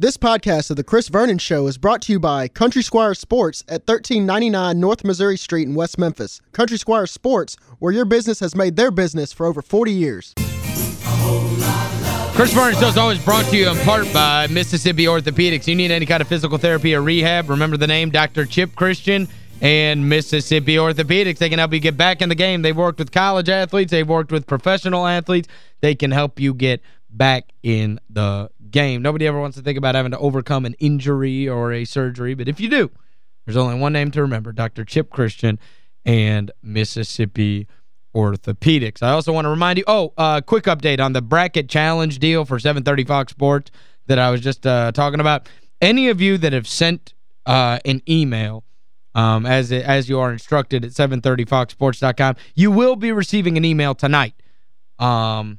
This podcast of The Chris Vernon Show is brought to you by Country Squire Sports at 1399 North Missouri Street in West Memphis. Country Squire Sports, where your business has made their business for over 40 years. Chris Vernon Show is always brought to you in part by Mississippi Orthopedics. You need any kind of physical therapy or rehab, remember the name Dr. Chip Christian and Mississippi Orthopedics. They can help you get back in the game. They've worked with college athletes. They've worked with professional athletes. They can help you get back in the game. Nobody ever wants to think about having to overcome an injury or a surgery, but if you do, there's only one name to remember, Dr. Chip Christian and Mississippi Orthopedics. I also want to remind you, oh, uh, quick update on the bracket challenge deal for 730 Fox Sports that I was just uh, talking about. Any of you that have sent uh, an email um, as as you are instructed at 730foxsports.com, you will be receiving an email tonight um,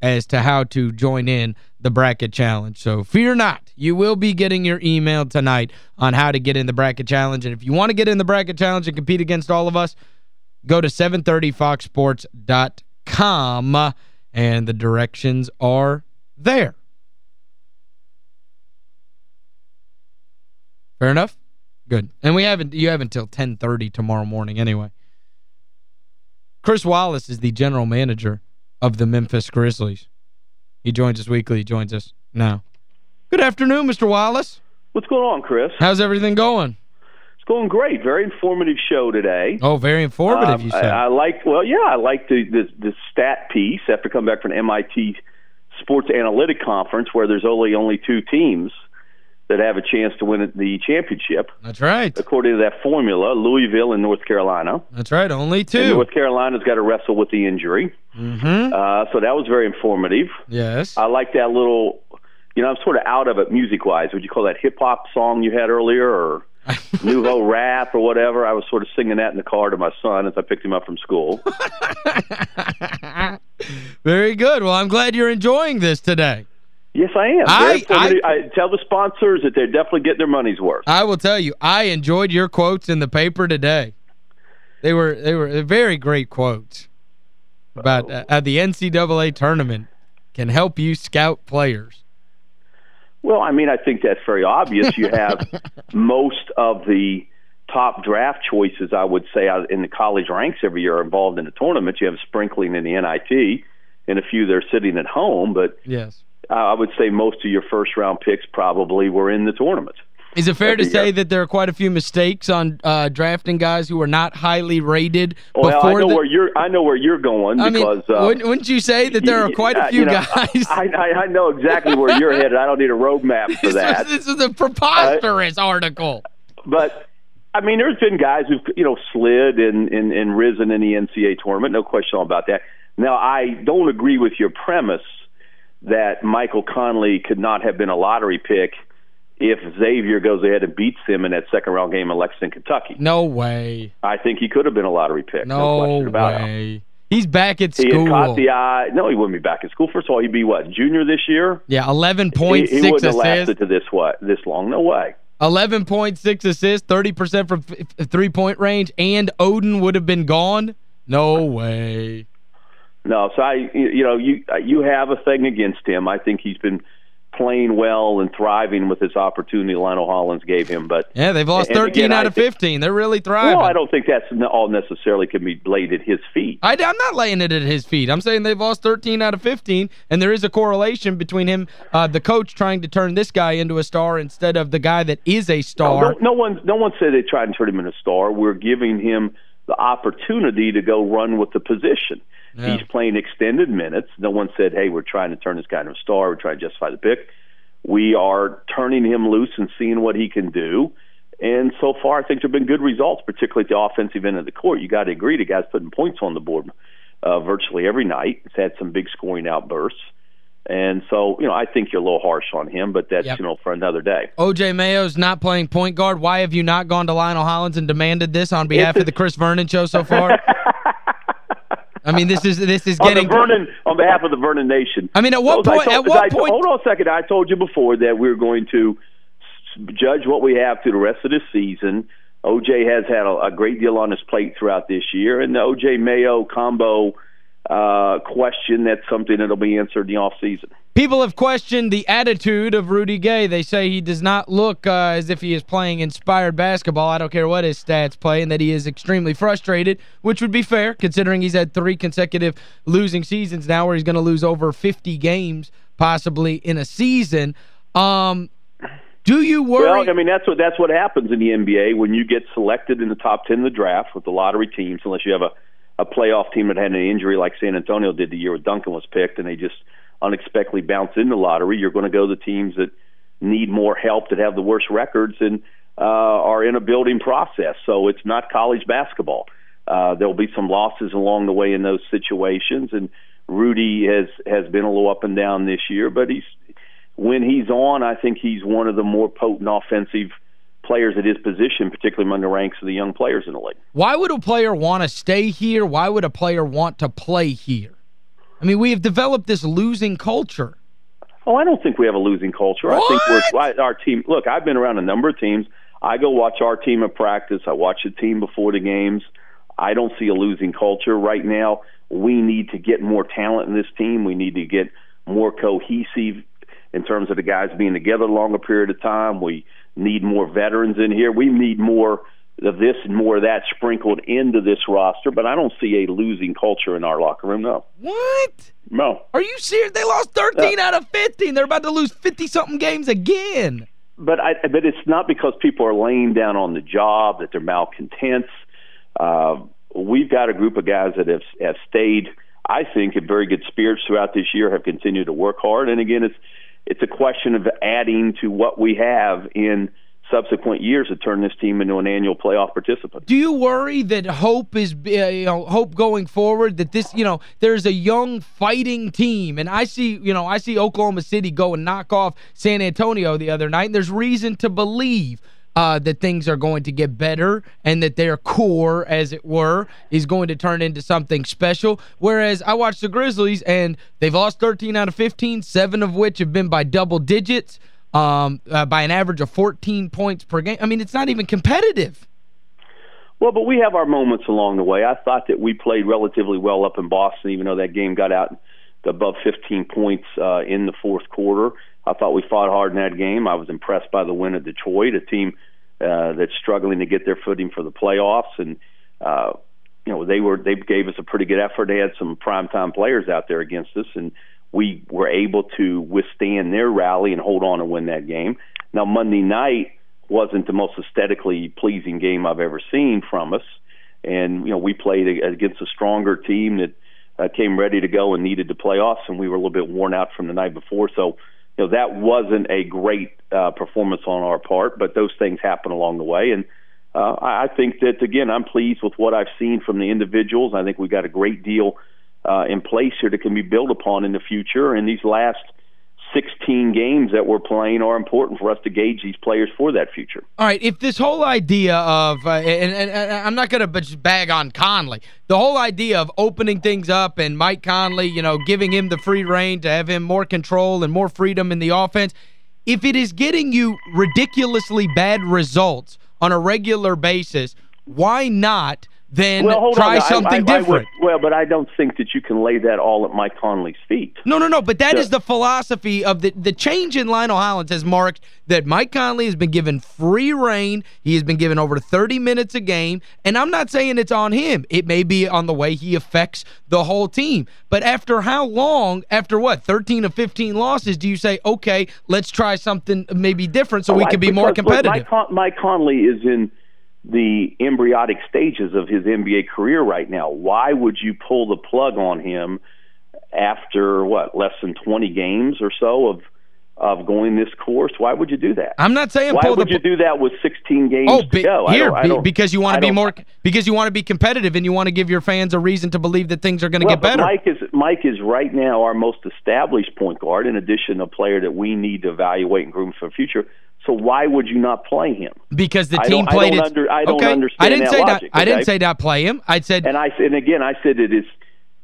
as to how to join in the bracket challenge. So fear not. You will be getting your email tonight on how to get in the bracket challenge. And if you want to get in the bracket challenge and compete against all of us, go to 730foxsports.com and the directions are there. Fair enough? Good. And we haven't you have until 10:30 tomorrow morning anyway. Chris Wallace is the general manager of the Memphis Grizzlies. He joins us weekly. He joins us now. Good afternoon, Mr. Wallace. What's going on, Chris? How's everything going? It's going great. Very informative show today. Oh, very informative, um, you said. I, I like, well, yeah, I like the, the, the stat piece after coming back from MIT Sports Analytic Conference where there's only only two teams that have a chance to win the championship. That's right. According to that formula, Louisville and North Carolina. That's right, only two. And North Carolina's got to wrestle with the injury. Mm -hmm. uh, so that was very informative. Yes. I like that little, you know, I'm sort of out of it music-wise. Would you call that hip-hop song you had earlier or nouveau rap or whatever? I was sort of singing that in the car to my son as I picked him up from school. very good. Well, I'm glad you're enjoying this today. Yes, I am. I, I, I, tell the sponsors that they're definitely getting their money's worth. I will tell you, I enjoyed your quotes in the paper today. They were they were very great quotes about uh, uh, the NCAA tournament can help you scout players. Well, I mean, I think that's very obvious. You have most of the top draft choices, I would say, in the college ranks every year involved in the tournament. You have a sprinkling in the NIT and a few that are sitting at home, but yes uh, I would say most of your first round picks probably were in the tournament. Is it fair to say year. that there are quite a few mistakes on uh, drafting guys who are not highly rated well, I know where you're I know where you're going I because mean, uh, wouldn't, wouldn't, you say that there are quite a few you know, guys I, I, I know exactly where you're headed. I don't need a roadmap for that. this is a preposterous article. But I mean there's been guys who've you know slid and and, and risen in the NCAA tournament, no question about that. Now I don't agree with your premise that Michael Conley could not have been a lottery pick if Xavier goes ahead and beats him in that second round game in Lexington, Kentucky. No way. I think he could have been a lottery pick. No, no question about way. It. He's back at school. He caught the eye. No, he wouldn't be back at school. First of all, he'd be what, junior this year? Yeah, 11 points, he, he wouldn't have lasted to this what this long. No way. 11.6 assists, 30% from three-point range, and Oden would have been gone? No way. No, so I, you know, you you have a thing against him. I think he's been playing well and thriving with this opportunity Lionel Hollins gave him. But Yeah, they've lost 13 again, out of 15. They're really thriving. Well, I don't think that's all necessarily can be laid at his feet. I, am not laying it at his feet. I'm saying they've lost 13 out of 15, and there is a correlation between him, uh, the coach, trying to turn this guy into a star instead of the guy that is a star. No, no, no one, no one said they tried to turn him into a star. We're giving him the opportunity to go run with the position. Yeah. He's playing extended minutes. No one said, hey, we're trying to turn this guy into a star. We're trying to justify the pick. We are turning him loose and seeing what he can do. And so far, I think there have been good results, particularly at the offensive end of the court. You got to agree, the guy's putting points on the board uh, virtually every night. He's had some big scoring outbursts. And so, you know, I think you're a little harsh on him, but that's, yep. you know, for another day. O.J. Mayo's not playing point guard. Why have you not gone to Lionel Hollins and demanded this on behalf of the Chris Vernon show so far? I mean, this is this is getting on Vernon on behalf of the Vernon Nation. I mean, at what point? Told, at what I, point? Hold on a second. I told you before that we are going to judge what we have through the rest of this season. OJ has had a, a great deal on his plate throughout this year, and the OJ Mayo combo uh, question that's something that'll be answered in the off season. People have questioned the attitude of Rudy Gay. They say he does not look uh, as if he is playing inspired basketball. I don't care what his stats play, and that he is extremely frustrated, which would be fair, considering he's had three consecutive losing seasons now where he's going to lose over 50 games possibly in a season. Um, do you worry? Well, I mean, that's what that's what happens in the NBA when you get selected in the top 10 of the draft with the lottery teams, unless you have a, a playoff team that had an injury like San Antonio did the year when Duncan was picked, and they just – unexpectedly bounce in the lottery, you're going to go to the teams that need more help, that have the worst records, and uh, are in a building process. So it's not college basketball. Uh, there'll be some losses along the way in those situations, and Rudy has has been a little up and down this year, but he's when he's on, I think he's one of the more potent offensive players at his position, particularly among the ranks of the young players in the league. Why would a player want to stay here? Why would a player want to play here? I mean, we have developed this losing culture. Oh, I don't think we have a losing culture. What? I think we're our team. Look, I've been around a number of teams. I go watch our team at practice. I watch the team before the games. I don't see a losing culture right now. We need to get more talent in this team. We need to get more cohesive in terms of the guys being together a longer period of time. We need more veterans in here. We need more of this and more of that sprinkled into this roster, but I don't see a losing culture in our locker room, no. What? No. Are you serious? They lost 13 uh, out of 15. They're about to lose 50-something games again. But I, but it's not because people are laying down on the job, that they're malcontents. Uh, we've got a group of guys that have, have stayed, I think, in very good spirits throughout this year, have continued to work hard. And again, it's it's a question of adding to what we have in – subsequent years to turn this team into an annual playoff participant. Do you worry that hope is uh, you know hope going forward that this you know there's a young fighting team and I see you know I see Oklahoma City go and knock off San Antonio the other night and there's reason to believe uh, that things are going to get better and that their core, as it were, is going to turn into something special. Whereas I watched the Grizzlies and they've lost 13 out of 15, seven of which have been by double digits um, uh, by an average of 14 points per game. I mean, it's not even competitive. Well, but we have our moments along the way. I thought that we played relatively well up in Boston, even though that game got out above 15 points uh, in the fourth quarter. I thought we fought hard in that game. I was impressed by the win at Detroit, a team uh, that's struggling to get their footing for the playoffs, and uh, you know they were they gave us a pretty good effort. They had some primetime players out there against us, and we were able to withstand their rally and hold on and win that game. Now, Monday night wasn't the most aesthetically pleasing game I've ever seen from us, and you know we played against a stronger team that uh, came ready to go and needed to playoffs, and we were a little bit worn out from the night before. So, you know that wasn't a great uh, performance on our part, but those things happen along the way, and uh, I think that again I'm pleased with what I've seen from the individuals. I think we've got a great deal uh, in place here that can be built upon in the future. And these last 16 games that we're playing are important for us to gauge these players for that future. All right, if this whole idea of, uh, and, and, and, I'm not going to bag on Conley, the whole idea of opening things up and Mike Conley, you know, giving him the free reign to have him more control and more freedom in the offense, if it is getting you ridiculously bad results on a regular basis, why not – then well, try on. something I, I, different. I would, well, but I don't think that you can lay that all at Mike Conley's feet. No, no, no, but that is the philosophy of the the change in Lionel Hollins has marked that Mike Conley has been given free reign. He has been given over 30 minutes a game, and I'm not saying it's on him. It may be on the way he affects the whole team. But after how long, after what, 13 of 15 losses, do you say, okay, let's try something maybe different so oh, we can be more competitive? Mike, Mike Conley is in – the embryonic stages of his NBA career right now. Why would you pull the plug on him after what less than 20 games or so of of going this course? Why would you do that? I'm not saying Why would you do that with 16 games oh, to go? Here, be, because you want to be more because you want to be competitive and you want to give your fans a reason to believe that things are going to well, get better. Mike is Mike is right now our most established point guard in addition a player that we need to evaluate and groom for the future. So why would you not play him? Because the team played I it. Under, I don't okay. understand I didn't that say logic, not, I didn't say not play him. I said And I and again I said it is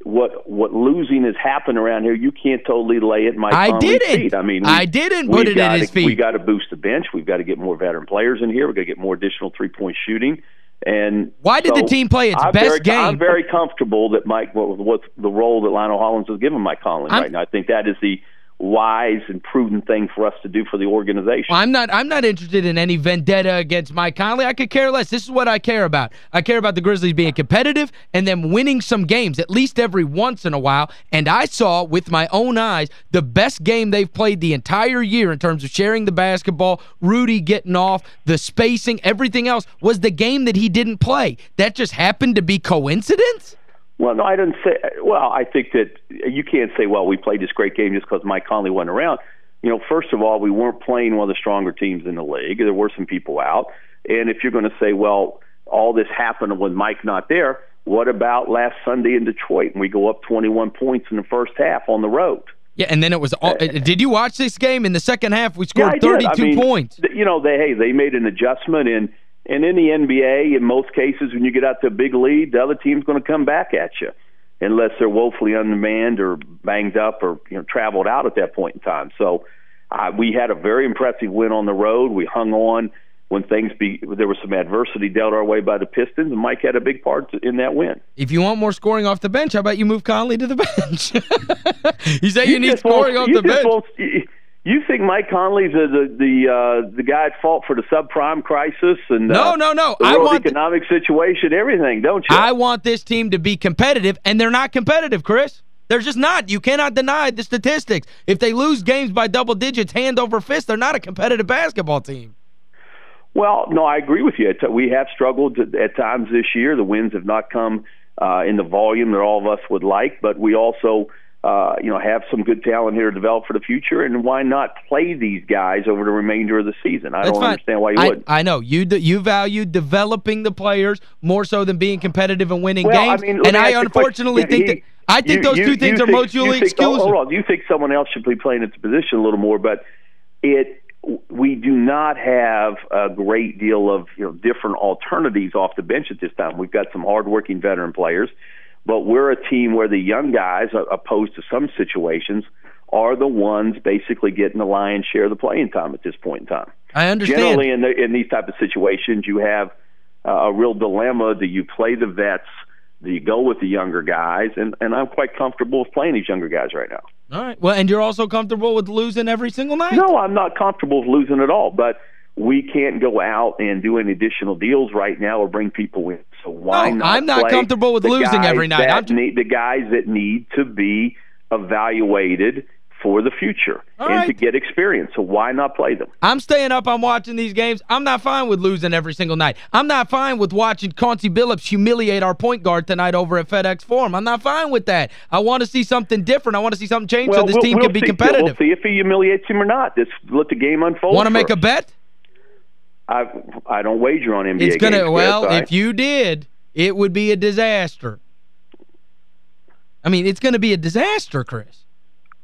what what losing has happened around here, you can't totally lay it Mike I didn't. feet. I mean, we, I didn't put it at his feet. We got to boost the bench. We've got to get more veteran players in here. We've got to get more additional three-point shooting. And Why did so the team play its I'm best very, game? I'm very comfortable that Mike, with, with the role that Lionel Hollins has given Mike Conley I'm, right now. I think that is the wise and prudent thing for us to do for the organization. I'm not I'm not interested in any vendetta against Mike Conley. I could care less. This is what I care about. I care about the Grizzlies being competitive and them winning some games, at least every once in a while. And I saw with my own eyes the best game they've played the entire year in terms of sharing the basketball, Rudy getting off, the spacing, everything else was the game that he didn't play. That just happened to be coincidence? Well, no, I didn't say. Well, I think that you can't say, well, we played this great game just because Mike Conley wasn't around. You know, first of all, we weren't playing one of the stronger teams in the league. There were some people out. And if you're going to say, well, all this happened with Mike not there, what about last Sunday in Detroit when we go up 21 points in the first half on the road? Yeah, and then it was all, uh, did you watch this game in the second half? We scored yeah, 32 I mean, points. You know, they hey, they made an adjustment and and in the NBA in most cases when you get out to a big lead, the other team's going to come back at you unless they're woefully undermanned or banged up or you know traveled out at that point in time. So uh, we had a very impressive win on the road. We hung on when things be there was some adversity dealt our way by the Pistons, and Mike had a big part in that win. If you want more scoring off the bench, how about you move Conley to the bench? you say you, you need scoring off the bench. You think Mike Conley's the the the, uh, the guy at fault for the subprime crisis and no, uh, no, no. the I world want economic situation, everything, don't you? I want this team to be competitive, and they're not competitive, Chris. They're just not. You cannot deny the statistics. If they lose games by double digits, hand over fist, they're not a competitive basketball team. Well, no, I agree with you. We have struggled at times this year. The wins have not come uh, in the volume that all of us would like, but we also – uh, you know, have some good talent here to develop for the future, and why not play these guys over the remainder of the season? I That's don't fine. understand why you I, wouldn't. I know. You you value developing the players more so than being competitive and winning well, games, I mean, and I unfortunately think he, that I think you, those you, two things are mutually think, exclusive. Oh, hold on. You think someone else should be playing its position a little more, but it we do not have a great deal of you know different alternatives off the bench at this time. We've got some hardworking veteran players but we're a team where the young guys, opposed to some situations, are the ones basically getting the lion's share of the playing time at this point in time. I understand. Generally, in, the, in these type of situations, you have uh, a real dilemma: do you play the vets? Do you go with the younger guys? And and I'm quite comfortable with playing these younger guys right now. All right. Well, and you're also comfortable with losing every single night? No, I'm not comfortable with losing at all. But we can't go out and do any additional deals right now or bring people in. So why no, not I'm not comfortable with losing every night. I'm need, the guys that need to be evaluated for the future All and right. to get experience. So why not play them? I'm staying up. I'm watching these games. I'm not fine with losing every single night. I'm not fine with watching Chauncey Billups humiliate our point guard tonight over at FedEx Forum. I'm not fine with that. I want to see something different. I want to see something change well, so this we'll, team we'll can be competitive. We'll see if he humiliates him or not. Just let the game unfold. Want to make a bet? I I don't wager on NBA It's gonna games, well, Chris, if you did, it would be a disaster. I mean, it's going to be a disaster, Chris.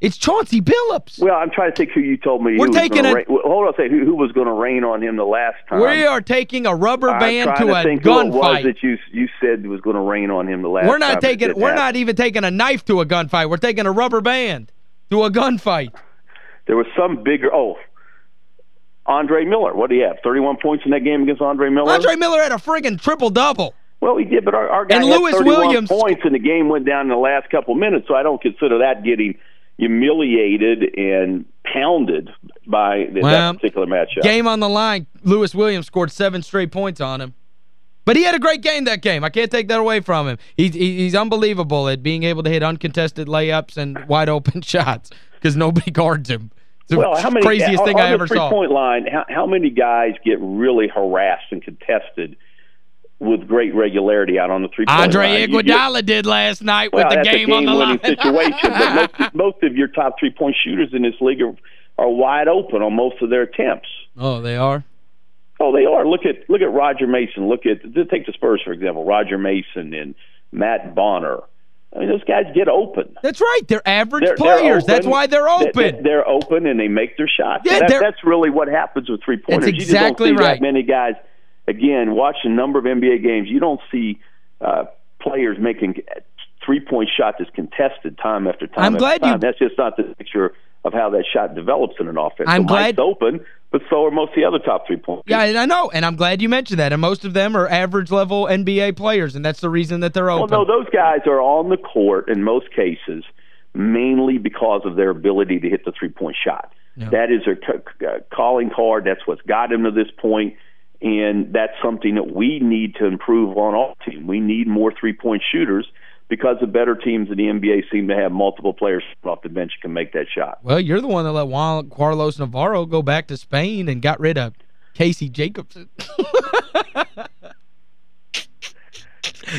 It's Chauncey Billups. Well, I'm trying to think who you told me We're taking was a, rain, Hold on a second. Who, who was going to rain on him the last time? We are taking a rubber band to, to a think it was gunfight. that you you said was going to rain on him the last We're not time taking we're not even taking a knife to a gunfight. We're taking a rubber band to a gunfight. There was some bigger oh Andre Miller. What do you have? 31 points in that game against Andre Miller? Andre Miller had a friggin' triple-double. Well, he did, but our, our guy And had Louis 31 Williams- points, and the game went down in the last couple minutes, so I don't consider that getting humiliated and pounded by th- Well, that particular matchup. Game on the line. Louis Williams scored seven straight points on him. But he had a great game that game. I can't take that away from him. He's, he's unbelievable at being able to hit uncontested layups and wide-open shots because nobody guards him. The well, how many, craziest on, thing on I ever the saw. three-point line, how, how many guys get really harassed and contested with great regularity out on the three-point Andre line? You- Iguodala did last night well, with the game, a on the line. situation, but most, most of your top three-point shooters in this league are, are wide open on most of their attempts. oh, they are? Oh, they are. Look at look at Roger Mason. Look at take the Spurs for example. Roger Mason and Matt Bonner. I mean, those guys get open. That's right. They're average They're, they're players. That's why they're open. they- They're open and they make their shots. Yeah, that, that's really what happens with three pointers. That's you exactly just don't see right. that many guys. Again, watch a number of NBA games. You don't see uh, players making three point shots as contested time after time. I'm after glad time. you- That's just not the picture of how that shot develops in an offense. I'm so glad- open, but so are most of the other top three point. Yeah, and I know, and I'm glad you mentioned that. And most of them are average-level NBA players, and that's the reason that they're Well, open. no, those guys are on the court in most cases mainly because of their ability to hit the three point shot. Yeah. That is their uh, calling card. That's what's got them to this point, and that's something that we need to improve on our team. We need more three point shooters because the better teams in the NBA seem to have multiple players off the bench who can make that shot. Well, you're the one that let Juan Carlos Navarro go back to Spain and got rid of Casey Jacobsen.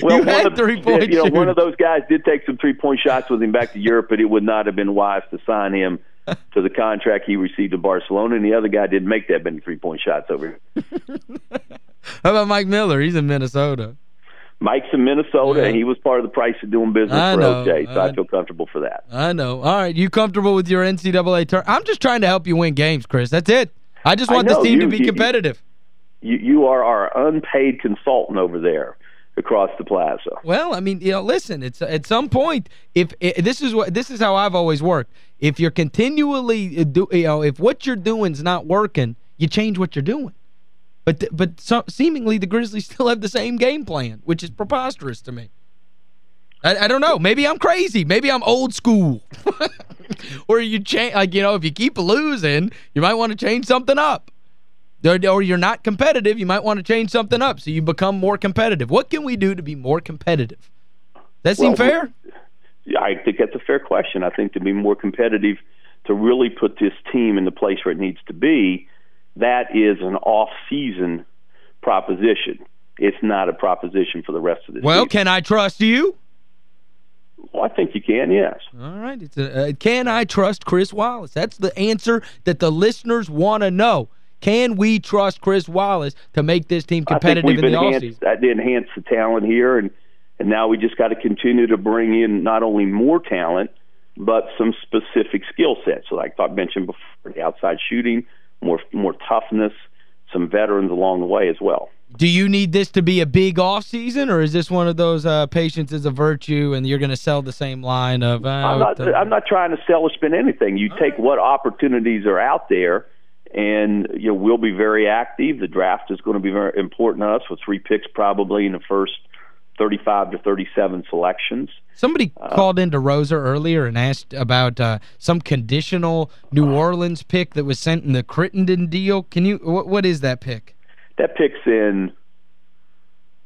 well, you had three-point you know, One of those guys did take some three-point shots with him back to Europe, but it would not have been wise to sign him to the contract he received in Barcelona, and the other guy didn't make that many three-point shots over here. How about Mike Miller? He's in Minnesota. Mike's in Minnesota, yeah. and he was part of the price of doing business I for know, OJ, so I, I, feel comfortable for that. I know. All right, you comfortable with your NCAA turn? I'm just trying to help you win games, Chris. That's it. I just want I this team you, to be competitive. You, you are our unpaid consultant over there across the plaza. Well, I mean, you know, listen, it's at some point if, if this is what this is how I've always worked. If you're continually uh, do you know, if what you're doing is not working, you change what you're doing. But but so, seemingly the Grizzlies still have the same game plan, which is preposterous to me. I, I don't know. Maybe I'm crazy. Maybe I'm old school. or you change like you know, if you keep losing, you might want to change something up or you're not competitive, you might want to change something up so you become more competitive. What can we do to be more competitive? That seem well, fair? I think that's a fair question. I think to be more competitive, to really put this team in the place where it needs to be, that is an off-season proposition. It's not a proposition for the rest of the Well, season. Well, can I trust you? Well, I think you can, yes. All right. It's a, uh, can I trust Chris Wallace? That's the answer that the listeners want to know. Can we trust Chris Wallace to make this team competitive in the enhanced, offseason? That enhance the talent here, and and now we just got to continue to bring in not only more talent, but some specific skill sets. So like I mentioned before, the outside shooting, more more toughness, some veterans along the way as well. Do you need this to be a big off season, or is this one of those uh, patience is a virtue and you're going to sell the same line of... Uh, I'm, not, I'm not trying to sell or spin anything. You take what opportunities are out there and you know we'll be very active. The draft is going to be very important to us with three picks probably in the first 35 to 37 selections. Somebody uh, called into Rosa earlier and asked about uh, some conditional New Orleans pick that was sent in the Crittenton deal. Can you what, what is that pick? That pick's in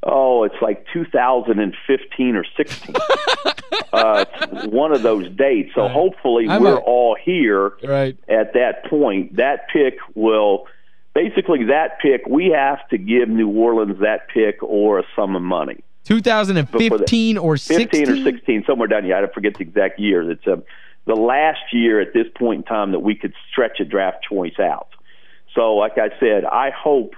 oh, it's like 2015 or 16. uh, one of those dates. So right. hopefully I'm we're all here right. at that point. That pick will basically that pick we have to give New Orleans that pick or a sum of money. 2015 or 16? 15 or 16, somewhere down here. I don't forget the exact year. It's uh, the last year at this point in time that we could stretch a draft choice out. So, like I said, I hope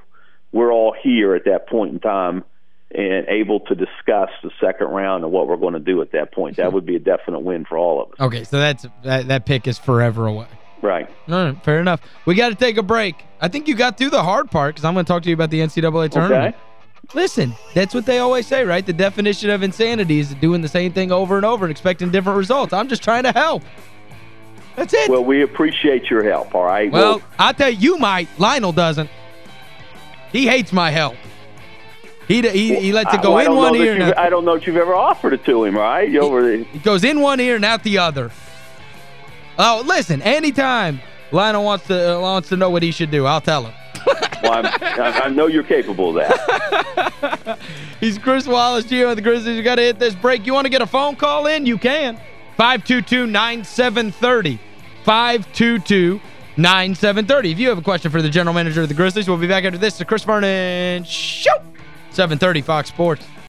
we're all here at that point in time and able to discuss the second round and what we're going to do at that point. That would be a definite win for all of us. Okay, so that's that, that pick is forever away. Right, fair enough. We got to take a break. I think you got through the hard part because I'm going to talk to you about the NCAA tournament. Okay. Listen, that's what they always say, right? The definition of insanity is doing the same thing over and over and expecting different results. I'm just trying to help. That's it. Well, we appreciate your help, all right? Well, well I'll tell you, you might. Lionel doesn't. He hates my help. He he, he lets it go well, in one ear. I don't know if you've ever offered it to him, right? He, it goes in one ear and out the other. Oh, listen, anytime Lionel wants to uh, wants to know what he should do, I'll tell him. Well, i know you're capable of that. He's Chris Wallace, Gio of the Grizzlies. You got to hit this break. You want to get a phone call in? You can. 522-9730. 522-9730. If you have a question for the general manager of the Grizzlies, we'll be back after this. The Chris Vernon Show. 730 Fox Sports.